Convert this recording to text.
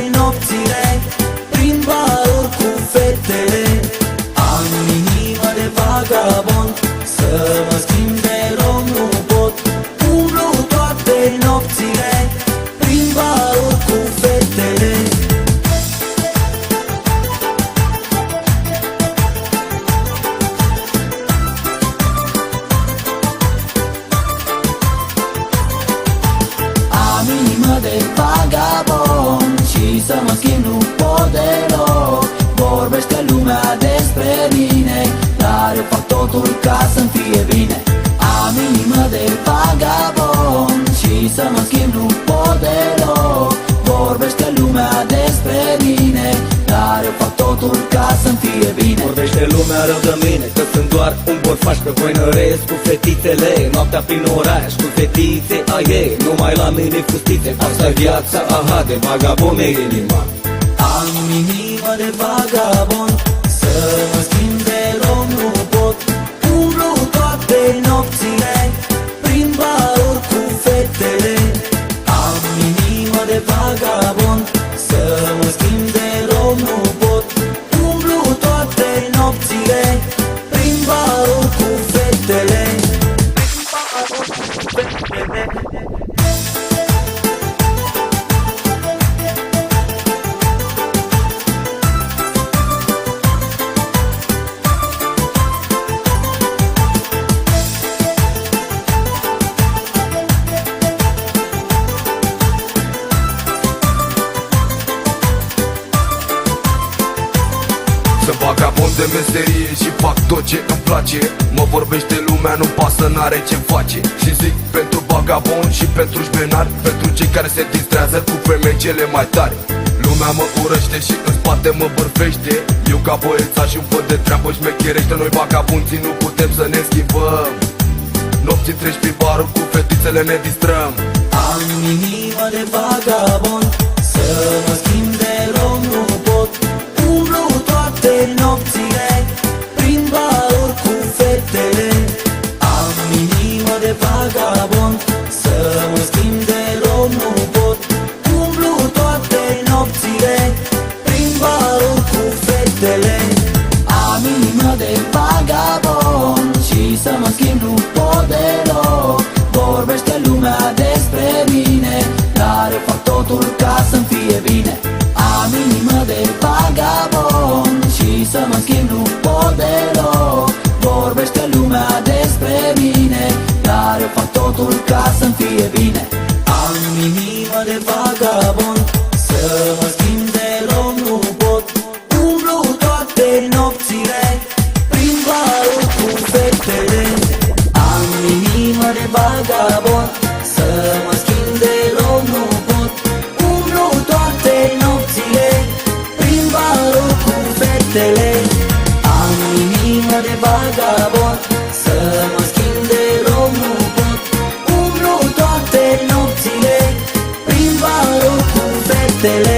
trec nopțile Prin baruri cu fetele Am inimă de vagabond Să mă schimb mă schimb, nu pot deloc. Vorbește lumea despre mine Dar eu fac totul ca să-mi fie bine. Am inimă de vagabond Și să mă schimb, nu pot deloc. Vorbește lumea despre mine Dar eu fac totul ca să-mi fie bine Vorbește lumea rău de mine Că sunt doar un borfaș pe voi năresc Cu fetițele, noaptea prin oraș Cu fetițe a ei, numai la mine fustițe asta e viața, aha, de vagabond e inima. Am inimă de vagabond Sunt vagabond de meserie și fac tot ce îmi place. Mă vorbește lumea, nu pasă, n-are ce face. Și zic pentru vagabond și pentru șmenar Pentru cei care se distrează cu femei cele mai tari Lumea mă urăște și în spate mă bârfește. Eu ca băiețaș și văd de treabă șmecherește. Noi vagabunții nu putem să ne schimbăm. Nopții treci prin barul cu fetițele ne distrăm. Am inimă de vagabond Să mă toate nopțile Prin baruri cu fetele. Am inimă de vagabond Să mă schimb de loc nu pot. Umblu toate nopțile Prin baruri cu fetele. Am inimă de vagabond Și să mă schimb nu pot deloc. Vorbește lumea despre Și să vagabond. Să mă schimb deloc nu pot. Umblu toate nopțile Prin baruri cu fetele